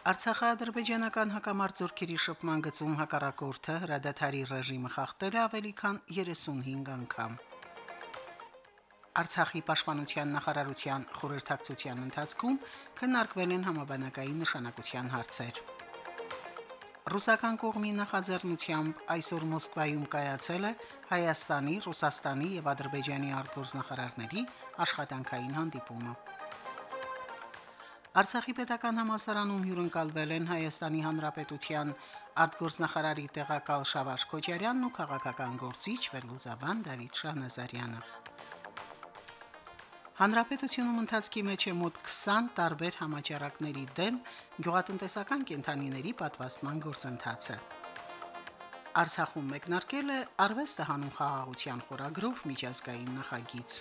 Արցախա-ադրբեջանական հակամարտությունների շփման գծում հակառակորդը հրադադարի ռեժիմը խախտել ավելի քան 35 անգամ։ Արցախի պաշտպանության նախարարության խորհրդակցության ընթացքում քննարկվել են համաբանակային նշանակության հարցեր։ Ռուսական կողմի նախաձեռնությամբ այսօր Մոսկվայում կայացել է Հայաստանի, Ռուսաստանի եւ Ադրբեջանի արտգործնախարարների աշխատանքային հանդիպումը։ Արցախի պետական համալսարանում հյուրընկալվել են Հայաստանի Հանրապետության արտգործնախարարի տեղակալ Շավարժ Քոչարյանն ու քաղաքական գործիչ Վերլուզաբան Դավիթ Շահնազարյանը։ Հանրապետությունում ընթացքի մեջ է մոտ 20 տարբեր համաճարակների դեմ գյուղատնտեսական կենթանիների պատվաստման գործընթացը։ Արցախում մեկնարկել է արվեստը հանուն խաղաղության խորագրով միջազգային նախագիծ։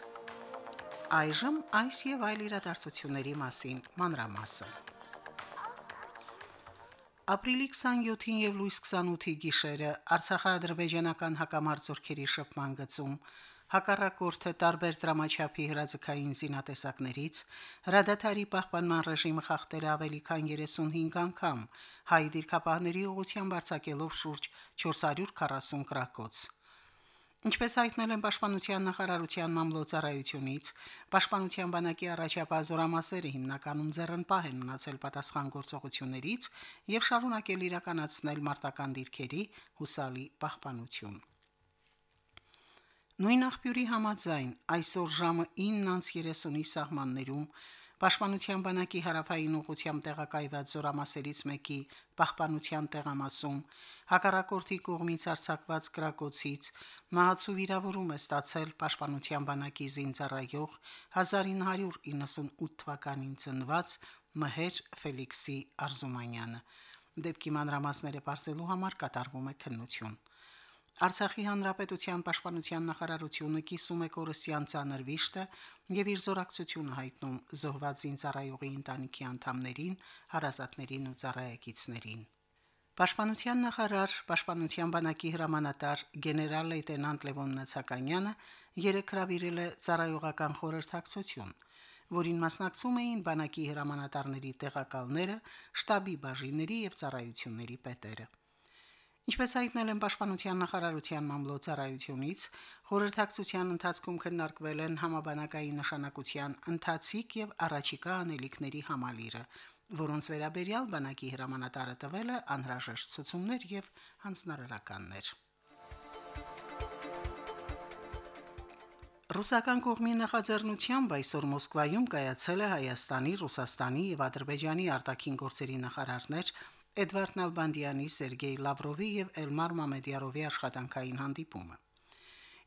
Այժմ այս եւ այլ իրադարձությունների մասին մանրամասն։ Ապրիլի 27-ին եւ լույս 28-ի գիշերը Արցախա-ադրբեջանական հակամարտությունների շփման գծում հակառակորդը տարբեր դրամաչափի հրաձգային զինատեսակներից հրադադարի պահպանման ռեժիմը խախտել ավելի քան 35 անգամ, հայ դիրքապահների ուղղությամբ արձակելով շուրջ 440 գրակոց։ Ինչպես հայտնել են Պաշտպանության նախարարության մամլոյցարայությունից, Պաշտպանության բանակի առաջապահ զորամասերը հիմնականում ձեռնպահ են մնացել պատասխան գործողություններից եւ շարունակել իրականացնել մարտական դիրքերի հուսալի պահպանություն։ Նույն աղբյուրի համաձայն այսօր ժամը 9:30-ի սահմաններում Պաշտպանության բանակի հարավային ուղությամբ տեղակայված զորամասերից մեկի պահպանության տեղամասում հակառակորդի կողմից արձակված գրակոցից մահացու վիրավորում է ստացել Պաշտպանության բանակի զինծառայող 1998 թվականին ծնված Մհեր Ֆելիքսի Արզումանյանը։ Դեպքի մանրամասները բարձելու համար կատարվում է քննություն։ Արցախի հանրապետության պաշտպանության նախարարությունը կիսում է կորսյան ցաներ վիշտը եւ իր զորակցությունը հայտնում զոհված զինծառայողի ընտանիքի անդամներին, հարազատներին ու ծառայեկիցներին։ Պաշտպանության նախարար, Պաշտպանության բանակի հրամանատար գեներալ լեյտենանտ Լևոն Նացականյանը երեկ հրավիրել է ծառայողական խորհրդակցություն, որին մասնակցում էին բանակի հրամանատարների տեղակալները, շտաբի բաժինների եւ ծառայությունների պետերը։ Ինչպես հայտնել են Պաշտպանության նախարարության մամլոյցարայությունից, խորհրդակցության ընթացքում քննարկվել են համաբանակային նշանակության ընթացիկ եւ առաջիկա անելիքների համալիրը, որոնց վերաբերյալ բանակի հրամանատարը տվել է անհրաժեշտ ցուցումներ եւ հանձնարարականներ։ Ռուսական կողմի նախաձեռնությամբ այսօր Մոսկվայում կայացել է Հայաստանի, Ռուսաստանի եւ Ադրբեջանի արտաքին գործերի նախարարներ Էդվարդ Նալբանդյանի, Սերգեյ Լավրովի եւ Էլմար Մամեդյարովի աշխատանքային հանդիպումը։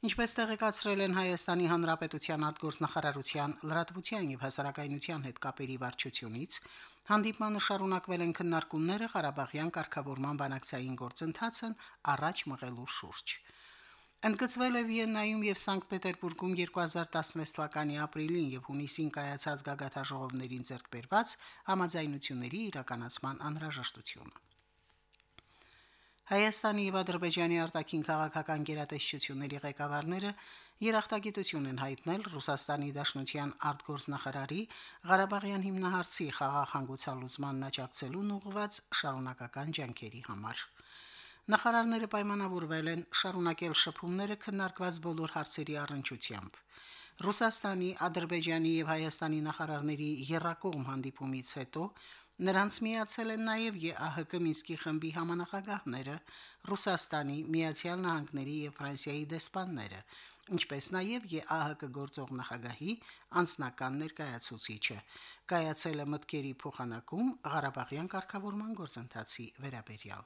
Ինչպես տեղեկացրել են Հայաստանի Հանրապետության արտգործնախարարության լրատվության եւ հասարակայնության հետ կապերի վարչությունից, հանդիպմանը շարունակվել են քննարկումները Ղարաբաղյան կարգավորման բանակցային գործընթացն առաջ մղելու շուրջ։ Ընդգծվել է Վիեննայում եւ Սանկտ Պետերբուրգում 2016 թվականի ապրիլին եւ հունիսին կայացած գագաթաժողովներին ձեռքբերված համաձայնությունների իրականացման անհրաժեշտությունը։ Հայաստանի եւ Ադրբեջանի արտաքին քաղաքական գերատեսչությունների ղեկավարները երախտագիտություն են հայտնել Ռուսաստանի Դաշնության արտգործնախարարի Ղարաբաղյան հիմնահարցի խաղաղ աջակցելուն ուղղված շարունակական ջանքերի համար։ Նախարարները պայմանավորվել են շարունակել շփումները քննարկված բոլոր հարցերի առընչությամբ։ Ռուսաստանի, Ադրբեջանի եւ Հայաստանի նախարարների երրակողմ հանդիպումից հետո Նրանց միացել են նաև ԵԱՀԿ Մինսկի խմբի համանախագահները, Ռուսաստանի, Միացյալ Նահանգների եւ Ֆրանսիայի դեսպանները, ինչպես նաև ԵԱՀԿ գործող նախագահի անձնական ներկայացուցիչը։ Կայացել է մտքերի փոխանակում Ղարաբաղյան կարգավորման գործընթացի վերաբերյալ։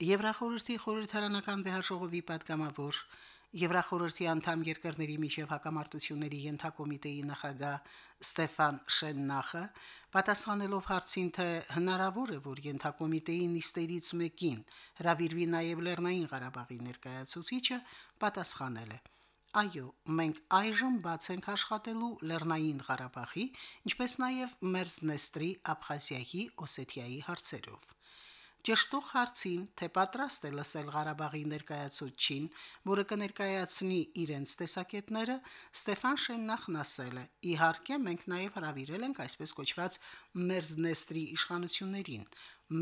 Եվրախորհրդի խորհրդարանական վեհաժողովի պատգամավոր Եվրախորհրդի անդամ երկրների միջև հակամարտությունների ենթակոմիտեի նախագահ Ստեֆան Շեննախը պատասխանելով հարցին, թե հնարավոր է, որ ենթակոմիտեի նիստերից մեկին հրավիրվի նաև Լեռնային Ղարաբաղի ներկայացուցիչը, պատասխանել է. Այո, մենք այժմ բաց ենք աշխատելու Լեռնային Ղարաբաղի, ինչպես նաև Մերձնեստրի, Աբխազիայի, Օսեթիայի հարցերով։ Ճշտող հարցին, թե պատրաստ է լսել Ղարաբաղի ներկայացուցչին, որը կներկայացնի իրենց տեսակետները, Ստեֆան Շեննախն ասել է. «Իհարկե, մենք նաև հravirել ենք այսպես կոչված Մերձնեստրի իշխանություններին։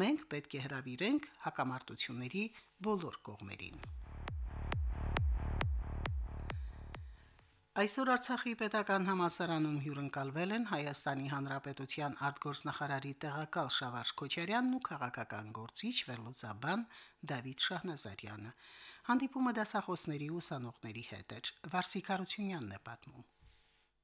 Մենք պետք է հravirենք հակամարտությունների բոլոր կողմերին»։ Այսօր Արցախի պետական համալսարանում հյուրընկալվել են Հայաստանի Հանրապետության արտգործնախարարի տեղակալ Շավարժ Քոչարյանն ու քաղաքական գործիչ Վերլուծաբան Դավիթ Շահնազարյանը։ Հանդիպումը դասախոսների ու ուսանողների հետ էր։ Վարսիկ Հարությունյանն է պատմում։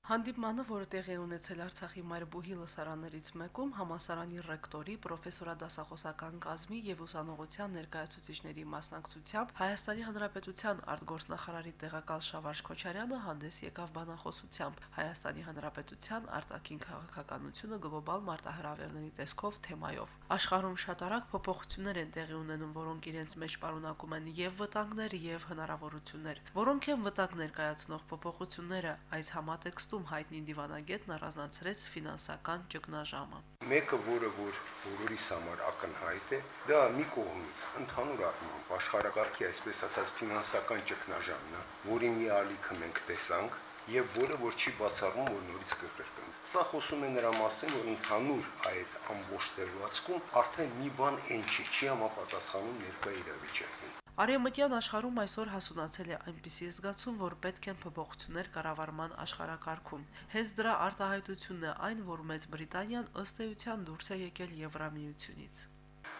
Հանդիպմանը, որը տեղի ունեցել Արցախի Մարբուհի լսարաններից մեկում, համասարանի ռեկտորի, պրոֆեսորադասախոսական կազմի եւ ուսանողության ներկայացուցիչների մասնակցությամբ Հայաստանի Հանրապետության արտգործնախարարի տեղակալ Շավարժ Քոչարյանը հանդես եկավ բանախոսությամբ Հայաստանի Հանրապետության արտաքին քաղաքականությունը գլոբալ մարտահրավերների տեսքով թեմայով։ Աշխարհում շատ արագ փոփոխություններ են տեղի ունենում, որոնք իրենց մեջ պարունակում են եւ վտանգներ եւ հնարավորություններ, որոնք են վտանգ ներկայացնող փոփոխությունները այս համատեքստում Հաղորդում հայտնի դիվանագետն առանձնացրեց ֆինանսական ճգնաժամը։ Մեկը, որը որ բոլորիս համար ակնհայտ է, դա մի կողմից ընդհանուր առմամբ աշխարհակարգի այսպես ասած ֆինանսական ճգնաժամն է, որի մի ալիքը մենք տեսանք եւ որը որ չի բացառում որ նորից կկրկնվի։ Սա խոսում է նրա մասին, որ ընդհանուր այդ ամբողջ դերվածքում արդեն մի բան այն չի, չի համապատասխանում ներկա իրավիճակին։ Արևմտյան աշխարհում այսօր հասունացել է այնպիսի զգացում, որ պետք են փոփոխություններ կառավարման աշխարհակարգում։ Հենց դրա արտահայտությունն է այն, որ Մեծ Բրիտանիան ըստ էության դուրս է եկել Եվրամիությունից։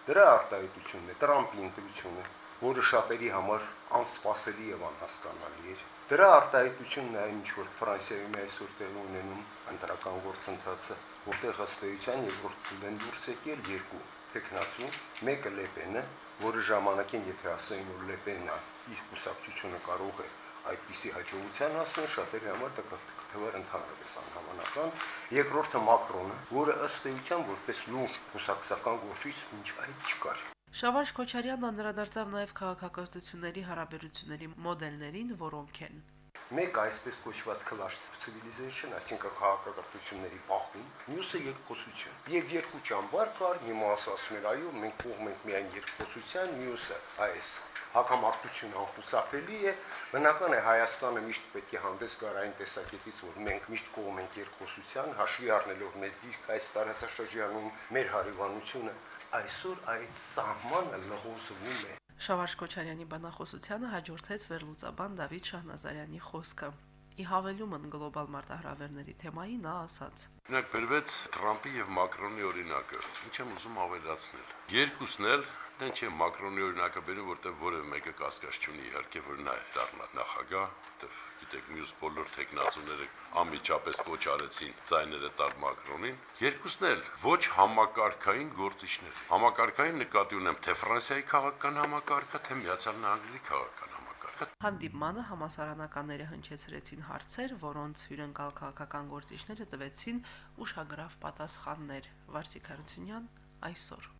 Դրա արտահայտությունն է Տրամպի ընտրությունը, որը շատերի համար անսպասելի եւ անհասկանալի էր։ Դրա արտահայտությունն է այն, ինչ որ Ֆրանսիայում այսօր տեղ ունենում ընտրական գործընթացը, որտեղ ըստ էության երկրորդ դուրս եկել երկու տեխնացու, մեկը Լեպենը, որը ժամանակին եթե ասեին որ Լեպենն է, իր կուսակցությունը կարող է այդպիսի հաջողության հասնել, շատերի համար դա թվեր ընդհանրապես անհավանական։ Երկրորդը Մակրոնը, որը ըստ էության որպես լուրջ կուսակցական գործիչ ինչ այդ չկար։ Շավարժ Քոչարյանն անդրադարձավ նաև քաղաքակրթությունների հարաբերությունների մոդելներին, որոնք են Մեկը այսպես կոչված clash civilization, այսինքն քաղաքակրթությունների պահում, մյուսը երկխոսություն։ Եվ երկու ճամբար կար, մի մասը ասում էր, այո, մենք կողմ ենք միայն երկխոսության, մյուսը այս հակամարտությունը անխուսափելի է, բնական է Հայաստանը միշտ պետք է հանդես գար այն տեսակետից, որ մենք միշտ կողմ ենք երկխոսության, հաշվի առնելով մեր դիրք այս տարածաշրջանում, մեր հարևանությունը, այսօր այդ սահմանը լղոզվում է Շավարժ Քոչարյանի բանախոսությանը հաջորդեց վերլուծաբան Դավիթ Շահնազարյանի խոսքը։ Ի հավելումն գլոբալ մարտահրավերների թեմայի նա ասաց. Նրանք բերվեց Թրամփի եւ Մակրոնի օրինակը։ Ինչ եմ ուզում ավելացնել։ Երկուսն էլ Դեն չէ Մակրոնի օրինակը բերում, որտեղ որևէ մեկը կասկած չունի իհարկե, որ նա է դառնա նախագահ, որտեղ գիտեք, մյուս բոլոր տեխնացուները անմիջապես կոչ արեցին ցայները տալ Մակրոնին։ Երկուսն էլ ոչ համակարգային գործիչներ։ Համակարգային նկատի ունեմ թե Ֆրանսիայի քաղաքական համակարգը, թե Միացյալ Նահանգների քաղաքական համակարգը։ Հանդիպմանը համասարանականները հնչեցրեցին հարցեր, որոնց հյուրընկալ քաղաքական գործիչները տվեցին ուշագրավ պատասխաններ։ Վարսիկ Հարությունյան այսօր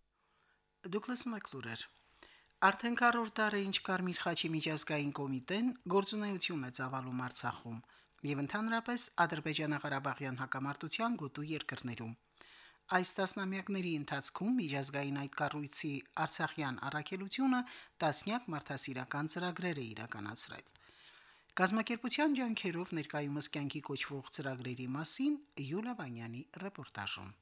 Դուք լսում եք լուրեր։ Արդեն քառորդ դար է ինչ Կարմիր խաչի միջազգային կոմիտեն գործունեություն է ծավալում Արցախում եւ ընդհանրապես Ադրբեջանա-Ղարաբաղյան հակամարտության գոտու երկրներում։ Այս տասնամյակների ընթացքում միջազգային այդ կառույցի Արցախյան առաքելությունը տասնյակ մարդասիրական ծրագրեր է իրականացրել։ Գազམ་ակերպության ջանքերով ներկայումս կյանքի կոչվող ծրագրերի մասին Յուլիա Վանյանի ռեպորտաժում։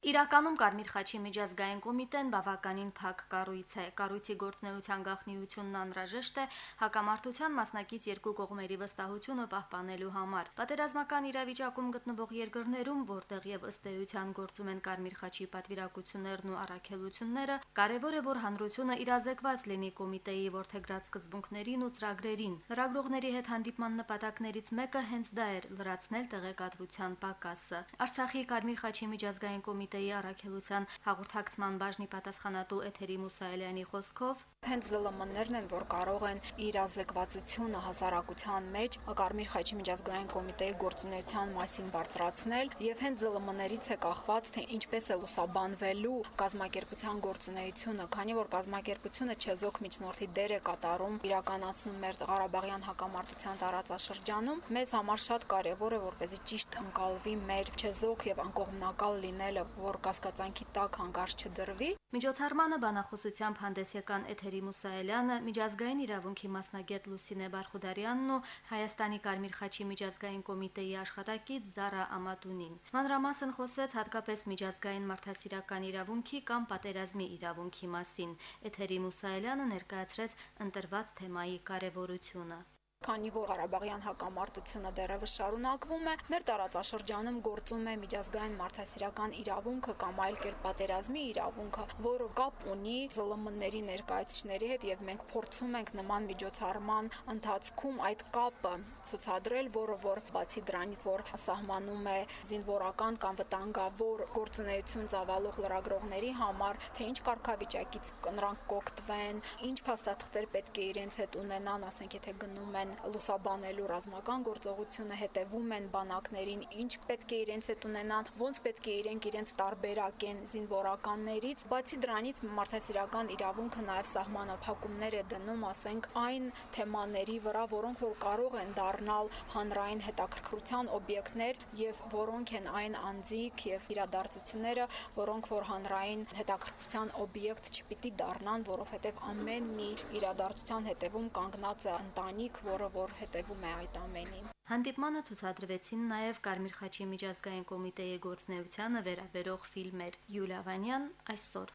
Իրականում Կարմիր խաչի միջազգային կոմիտեն բավականին փակ կառույց է։ Կառույցի գործնեության գաղտնիությունն անհրաժեշտ է հակամարտության մասնակից երկու կողմերի վստահությունը պահպանելու համար։ Պատերազմական իրավիճակում գտնվող երկրներում, որտեղ եւ ըստ էության գործում են Կարմիր խաչի պատվիրակություններն ու առաքելությունները, կարևոր է որ հանրությունը իրազեկված լինի կոմիտեի ворթեգրած սկզբունքներին ու ծրագրերին։ Լրագրողների հետ հանդիպման նպատակներից մեկը հենց դա էր՝ լրացնել տեղեկատվության պակասը։ Արցախի Կարմիր խաչի միջազգային կոմիտեի կոմիտեի առաքելության հաղորդակցման բաժնի պատասխանատու Էթերի Մուսայելյանի խոսքով Հենց ԶԼՄ-ներն են, որ կարող են իր ազդեցությունը հասարակության մեջ Կարմիր խաչի միջազգային կոմիտեի գործունեության մասին բարձրացնել եւ հենց ԶԼՄ-ներից է կախված թե ինչպես է լուսաբանվելու կազմակերպության գործունեությունը, քանի որ կազմակերպությունը չեզոք միջնորդի դեր է կատարում իրականացնում մեր Ղարաբաղյան հակամարտության տարածաշրջանում, մեզ համար շատ կարեւոր է որպեսզի ճիշտ ընկալվի մեր չեզոք եւ անկողմնակալ լինելը, որ կասկածանքի տակ հանգարց չդրվի Միջոցառմանը բանախոսությամբ հանդես եկան Էթերի Մուսայելյանը, միջազգային իրավունքի մասնագետ Լուսինե Բարխուդարյանն ու Հայաստանի Կարմիր խաչի միջազգային կոմիտեի աշխատակից Զարա Ամատունին։ Մանրամասն խոսվեց հատկապես միջազգային մարդասիրական իրավունքի կամ պատերազմի իրավունքի մասին։ Էթերի Մուսայելյանը ներկայացրեց ընտրված թեմայի կարևորությունը։ Քանի որ Ղարաբաղյան հակամարտությունը դեռևս շարունակվում է, մեր տարածաշրջանում գործում է միջազգային մարդասիրական իրավունքը կամ այլ կերպ պատերազմի իրավունքը, որը կապ ունի ԶԼՄ-ների ներկայացուցիչների հետ եւ մենք փորձում ենք նման միջոցառման ընթացքում այդ կապը ցուցադրել, որը որ բացի դրանից, որ սահմանում է զինվորական կամ վտանգավոր գործունեություն ծավալող լրագրողների համար, թե ինչ կարգավիճակից նրանք կօգտվեն, ինչ փաստաթղթեր պետք է իրենց հետ ունենան, ասենք եթե գնում են են լուսաբանելու ռազմական գործողությունը, հետևում են բանակներին, ինչ պետք է իրենց հետ ունենան, ոնց պետք է իրենք իրենց տարբերակեն զինվորականներից։ Բացի դրանից մարդասիրական իրավունքը նաև սահմանափակումներ է դնում, ասենք, այն թեմաների վրա, որոնք որ կարող են դառնալ հանրային հետաքրքրության օբյեկտներ եւ որոնք են այն անձիկ եւ իրադարձությունները, որոնք որ հանրային հետաքրքրության օբյեկտ չպիտի դառնան, որովհետեւ ամեն մի իրադարձության հետևում կանգնած է ընտանիք, որ որը որ հետևում է այդ ամենին։ Հանդիպմանը ցուցադրվեցին նաև Կարմիր խաչի միջազգային կոմիտեի գործնեությանը վերաբերող ֆիլմեր։ Յուլիա Վանյան այսօր։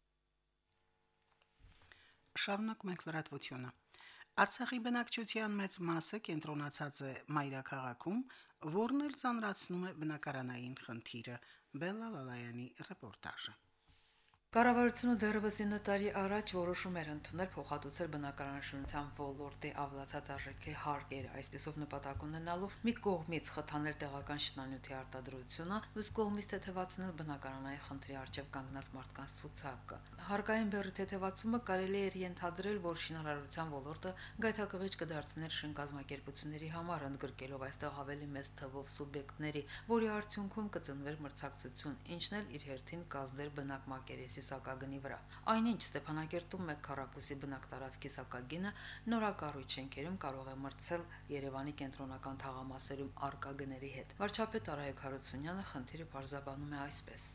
Շարունակում ենք լրատվությունը։ Արցախի բնակչության մեծ մասը կենտրոնացած է Մայրաքաղաքում, որն էլ ծանրացնում է բնակարանային խնդիրը։ Բելլա Լալայանի ռեպորտաժը։ Կառավարությունը դեռևս 9 տարի առաջ որոշում էր ընդունել փոխհատուցել բնակարանաշինության ոլորտի ավլացած արժեքի հարկերը, այսպեսով նպատակ ունենալով մի կողմից խթանել տեղական շինանյութի արտադրությունը, մյուս կողմից թեթևացնել բնակարանային խնդրի արժեվ կանգնած մարդկանց ցուցակը։ Հարկային բեռի թեթևացումը կարելի էր ենթադրել, որ շինարարության ոլորտը գայթակղիչ կդարձներ շինկազմակերպությունների համար, ընդգրկելով այստեղ ավելի մեծ թվով սուբյեկտների, որի արդյունքում կծնվեր մրցակցություն, ինչն էլ իր հերթին կազդեր բնակ մակերեսի սակագնի վրա։ Այնինչ Ստեփանակերտում մեկ քառակուսի բնակ տարածքի սակագինը նորակառույց շենքերում կարող է մրցել Երևանի կենտրոնական թաղամասերում արկա գների հետ։ Վարչապետ Արայք Հարությունյանը խնդիրը բարձրաբանում է այսպես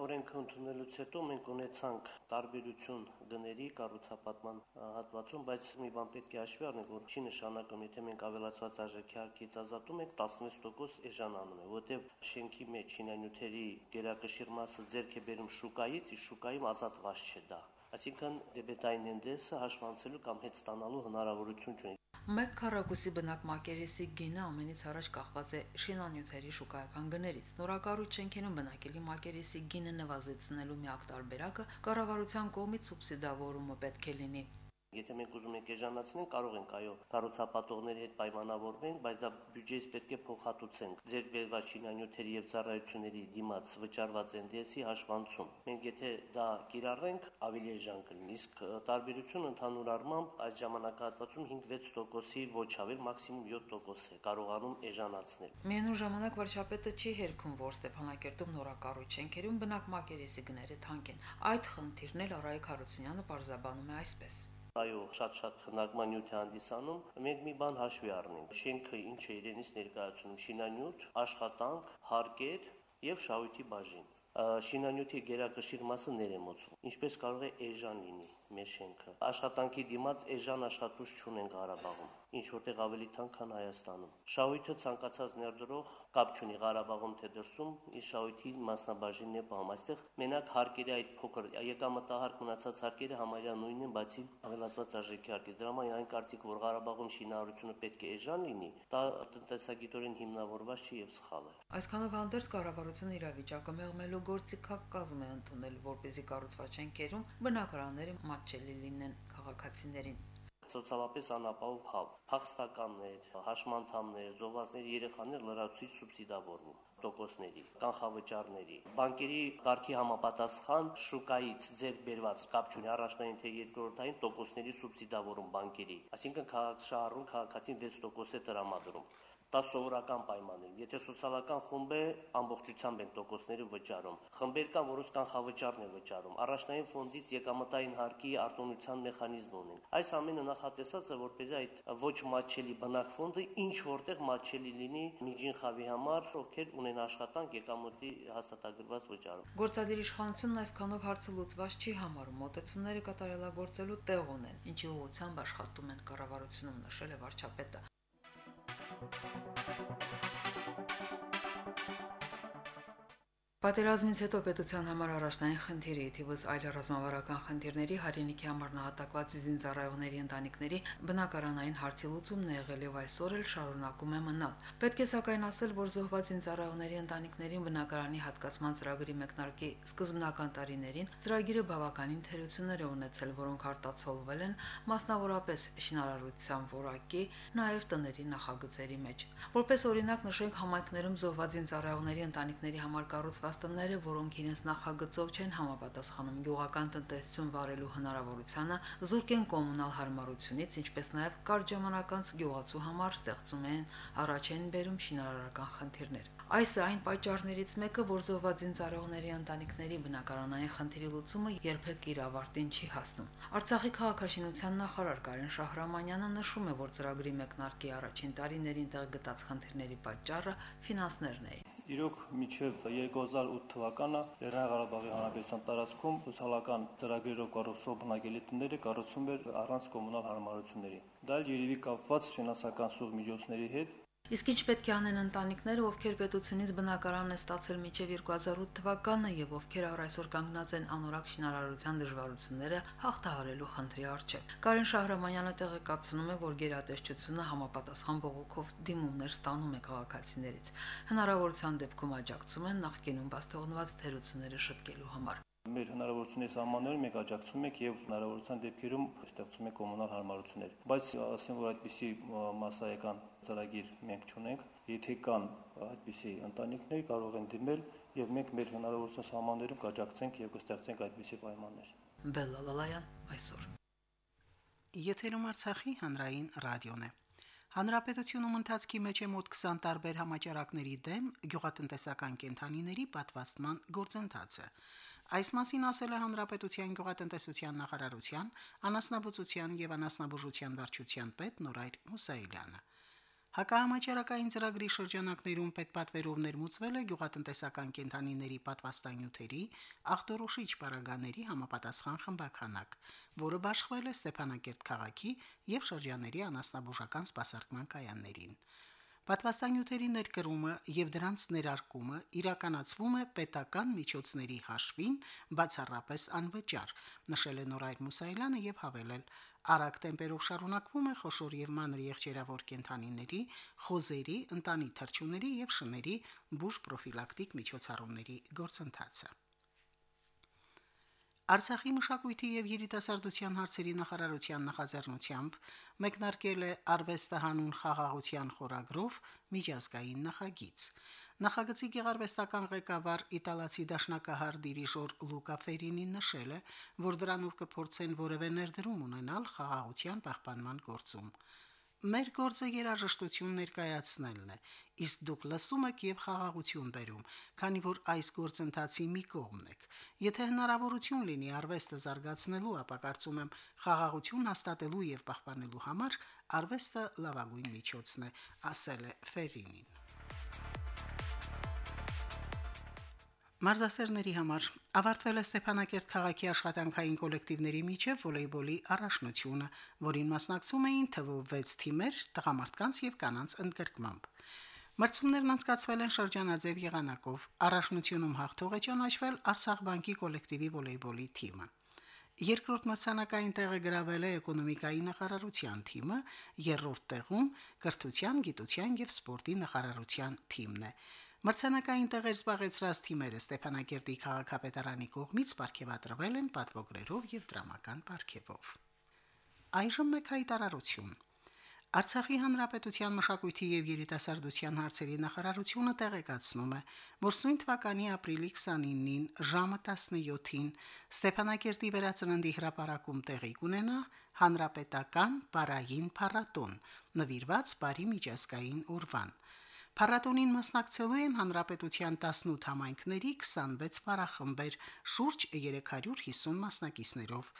օրենքը ընդունելուց հետո մենք ունեցանք տարբերություն գների կառուցապատման հատվածում, բայց մի բան պետք է հաշվի առնենք, որ չի նշանակում, եթե մենք ավելացված արժեքի հարկից ազատում ենք 16% էժանանում է, որտեղ շենքի մեջ շինանյութերի գերակշիռ մասը ձեռք է բերում շուկայից, իսկ շուկայում ազատված չէ դա։ Այսինքն դեբետային էնդեսը հաշվանցելու կամ հետ ստանալու հնարավորություն չունի։ Մեկ քառակուսի բնակ մակերեսի գինը ամենից առաջ կախված է շինանյութերի շուկայական գներից։ Նորակառույց շենքերում բնակելի մակերեսի գինը նվազեցնելու միակ տարբերակը կառավարության կողմից սուբսիդավորումը պետք է լինի։ Եթե մենք ուզում ենք էժանացնել, կարող ենք այո կառուցապատողների հետ պայմանավորվենք, բայց դա բյուջեից պետք է փոխհատուցենք ձեր բերված շինանյութերի եւ ծառայությունների դիմաց վճարված NDS-ի հաշվանցում։ Մենք եթե դա կիրառենք, ավելի էժան կլինի, իսկ տարբերությունը ընդհանուր առմամբ այդ ժամանակահատվածում 5-6%-ի ոչ ավել մաքսիմում 7% է կարողանում էժանացնել։ Միևնույն ժամանակ վարչապետը չի հերքում, որ Ստեփանակերտում նորակառույց շենքերում բնակ մակերեսի գները թանկ են։ Այդ խնդիրն էլ Արայք Հարությունյանը բարձրաբանում է այսպես այո, շատ-շատ քննարկման նյութ է հանդիսանում։ Մենք մի բան հաշվի առնենք։ Շենքը ինչ է իրենից ներկայացնում՝ շինանյութ, աշխատանք, հարկեր եւ շահույթի բաժին շինանյութի գերակշիռ մասը ներեմոծում։ Ինչպես կարող է էժան լինի մեր շենքը։ Աշխատանքի դիմաց էժան աշխատուժ չունեն Ղարաբաղում, ինչ որտեղ ավելի թանկ քան Հայաստանում։ Շահույթը ցանկացած ներդրող կապ չունի Ղարաբաղում թե դրսում, իր շահույթի մասնաբաժինն է պահում։ Այստեղ մենակ հարկերի այդ փոքր եկամտահարկ մնացած հարկերը համարյա նույնն են, բացի ավելացված արժեքի հարկի։ Դրա համար այն կարծիք, որ Ղարաբաղում շինարարությունը պետք է էժան լինի, դա տնտեսագիտորեն հիմնավորված չի եւ սխալ է։ Այսքանով հանդերձ կառավարությունը իրավիճակը մեղմելու գործիքակ կազմ է ընդունել, որպեսզի կառուցված շենքերում բնակարանները մատչելի լինեն քաղաքացիներին։ սոցիալապես անապահով հավ։ Փախստականներ, հաշմանդամներ, զոհվածների երեխաներ լրացուցիչ սուբսիդավորվում տոկոսների, կանխավճարների, բանկերի կարգի համապատասխան շուկայից ձեր բերված կապ չունի առաջնային թե երկրորդային տոկոսների սուբսիդավորում բանկերի, այսինքն քաղաքաշահառուն քաղաքացին 6% է տրամադրում դա սովորական պայմաններ։ Եթե սոցիալական խումբ է, ամբողջությամբ են տոկոսները վճարում։ Խմբեր կան, որոնց կանխավճարն է վճարում։ Առաջնային ֆոնդից եկամտային հարկի արտոնության մեխանիզմ ունեն։ Այս ամենը նախատեսած է, որպեսզի այդ ոչ մատչելի բնակ ֆոնդը ինչ որտեղ մատչելի լինի միջին խավի համար, ովքեր ունեն աշխատանք եկամուտի հաստատագրված վճարում։ Գործադիր իշխանությունն այսքանով հարցը լուծված չի համարում, մոտեցումները կատարելագործելու տեղ ունեն, ինչի ուղղությամբ աշխատում են կառավարությունում նշել է վարչապետը։ Thank you. Պատերազմից հետո պետության համար առաջնային խնդիրի թիվս այլ ռազմավարական խնդիրների հայրենիքի համար նահատակված զինծառայողների ընտանիքների բնակարանային հարցի լուծումն է եղել եւ այսօր էլ շարունակում է մնալ։ Պետք է սակայն ասել, որ զոհված զինծառայողների ընտանիքներին բնակարանի հատկացման ծրագրի մեկնարկի սկզբնական տարիներին ծրագիրը բավականին թերություններ է ունեցել, որոնք արտացոլվել են մասնավորապես շինարարության որակի, նաեւ տների նախագծերի մեջ։ Որպես օրինակ նշենք համայնքներում զոհված զինծառայողների ընտանիքների համար կառուցված պատվաստանները, որոնք իրենց նախագծով չեն համապատասխանում գյուղական տնտեսություն վարելու հնարավորությանը, զուրկ են կոմունալ հարմարությունից, ինչպես նաև կարճ ժամանականց գյուղացու համար ստեղծում են առաջ են բերում շինարարական խնդիրներ։ Այս այն պատճառներից մեկը, որ զոհված զինծառայողների ընտանիքների բնակարանային խնդիրի լուծումը երբեք իր ավարտին չի հասնում։ Արցախի քաղաքաշինության նախարար Կարեն Շահրամանյանը նշում է, որ ծրագրի մեկնարկի առաջին տարիներին տեղ գտած խնդիրների պատճառը ֆինանսներն էին։ Իրոք միջև 2008 թվականը Լեռնային Ղարաբաղի Հանրապետության տարածքում սոցիալական ծրագրերով կառուցող բնակելի տները կառուցվում էր առանց կոմունալ հարմարությունների։ Դա երևի կապված ֆինանսական սուղ միջոցների հետ, Իսկ ինչ պետք է անեն ընտանիքները, ովքեր պետությունից բնակարան են ստացել մինչև 2008 թվականը եւ ովքեր առ այսօր կանգնած են անորակ շինարարության դժվարությունները հաղթահարելու խնդրի առջև։ Կարեն Շահրամանյանը տեղեկացնում է, որ գերատեսչությունը համապատասխան բողոքով դիմումներ ստանում է քաղաքացիներից։ Հնարավորության դեպքում աջակցում են նախկինում բաստողնված թերությունները շտկելու համար մեր հնարավորությունների սահմաններում մենք աջակցում ենք եւ հնարավորության դեպքերում ստեղծում ենք կոմունալ հարմարություններ։ Բայց ասեմ, որ այդպիսի massայական ծրագիր մենք չունենք։ Եթե կան այդպիսի ընտանիքներ, կարող են դիմել եւ մենք մեր հնարավորության սահմաններում կաջակցենք եւ կստեղծենք այդպիսի պայմաններ։ Բելլալալայան այսօր։ Եթերում Արցախի հանրային ռադիոն է։ Հանրապետությունում ընթացքի մեջ է մոտ 20 տարբեր համաճարակների դեմ գյուղատնտեսական կենթանիների պատվաստման գործընթացը։ Այս մասին ասել է Հանրապետության գյուղատնտեսության նախարարության անասնաբուծության եւ անասնաբուժության վարչության պետ Նորայր Մուսայելյանը։ Հակահամաճարակային ծրագրի շրջանակներում պետպատվերով ներմուծվել է գյուղատնտեսական կենթանիների պատվաստանյութերի ախտորոշիչ պարագաների համապատասխան խմբականակ, որը բաշխվել է Ստեփանակերտ քաղաքի եւ շրջաների անասնաբուժական սպասարկման կայաններին։ Պատվաստանյութերի ներկրումը եւ դրանց ներարկումը իրականացվում է պետական միջոցների հաշվին բացառապես անվճար, նշել է Նորայր Մուսայելյանը եւ հավելել. Արագ տեմպերով շարունակվում է խոշոր եւ մանր եղջերավոր կենթանիների, խոզերի, ընտանի թռչունների եւ շների բուժ պրոֆիլակտիկ միջոցառումների գործընթացը։ Արցախի մշակույթի եւ երիտասարդության հարցերի նախարարության նախաձեռնությամբ մեկնարկել է արվեստահանուն խաղաղության խորագրով միջազգային նախագիծ։ Նախագծի գեղարվեստական ղեկավար իտալացի դաշնակահար դիրիժոր Լուկա Ֆերինին նշել է, որ դրանով կփորձեն որևէ ներդրում ունենալ խաղաղության պահպանման գործում։ Մեր գործը երաժշտություն ներկայացնելն է, իսկ դուք լսում եք եւ խաղաղություն բերում, քանի որ այս գործընթացի մի կողմն եք։ Եթե հնարավորություն լինի արվեստը զարգացնելու, ապա կարծում եմ խաղաղություն հաստատելու եւ պահպանելու համար արվեստը լավագույն միջոցն է, ասել է Ֆերինին։ Մարզասերների համար ավարտվել է Ստեփանակերտ քաղաքի աշխատանքային կոլեկտիվների միջև վոլեյբոլի առաջնությունը, որին մասնակցում էին թվով 6 թիմեր տղամարդկանց եւ կանանց ընդգրկմամբ։ Մրցումներն անցկացվել են շրջանաձև եղանակով։ Առաջնությունում հաղթող է ճանաչվել Արցախ բանկի կոլեկտիվի վոլեյբոլի թիմը։ Երկրորդ մրցանակային տեղը գրավել է էկոնոմիկայի նախարարության թիմը, երրորդ տեղում կրթության, գիտության եւ սպորտի նախարարության թիմն է։ Մրցանակային տեղեր զբաղեցրած թիմերը Ստեփանակերտի քաղաքապետարանի կողմից ապարգևատրվել են պատվոգրերով եւ դրամական ապարգևով։ այժմ մեկ հայտարարություն։ Արցախի հանրապետության մշակույթի եւ երիտասարդության հարցերի նախարարությունը տեղեկացնում է, որ սույն թվականի ապրիլի 29-ին ժամը 17-ին Ստեփանակերտի վերածննդի հրապարակում տեղի կունենա հանրապետական պարային փառատոն, նվիրված բարի միջազգային ուրվան։ Փառատոնին մասնակցելու են հանրապետության 18 համայնքների 26 պարախմբեր շուրջ 350 մասնակիցներով։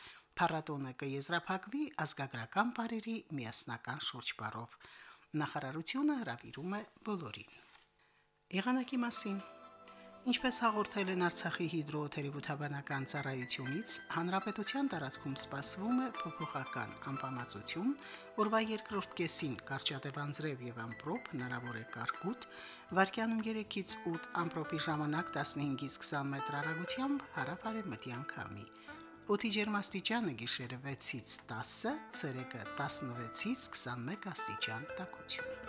Փառատոնը կեզրափակվի ազգագրական բարերի միասնական շուրջբարով։ Նախարարությունը հրավիրում է բոլորին։ Եղանակի մասին Ինչպես հաղորդել են Արցախի հիդրոթերապևտաբանական ծառայությունից, հանրապետության տարածքում սպասվում է փոփոխական անբավարարություն, որվա երկրորդ կեսին կարճատևանձրև եւ ամպրոպ հնարավոր է կարկուտ, վարկյանում 3-ից 8 ամպրոպի ժամանակ 15-ից 20 մետր հեռագությամբ հարաբարեմտյան քամի։ Օդի ջերմաստիճանը գիշերը 6-ից 10, ցերեկը 16-ից 21 աստիճան տաքություն։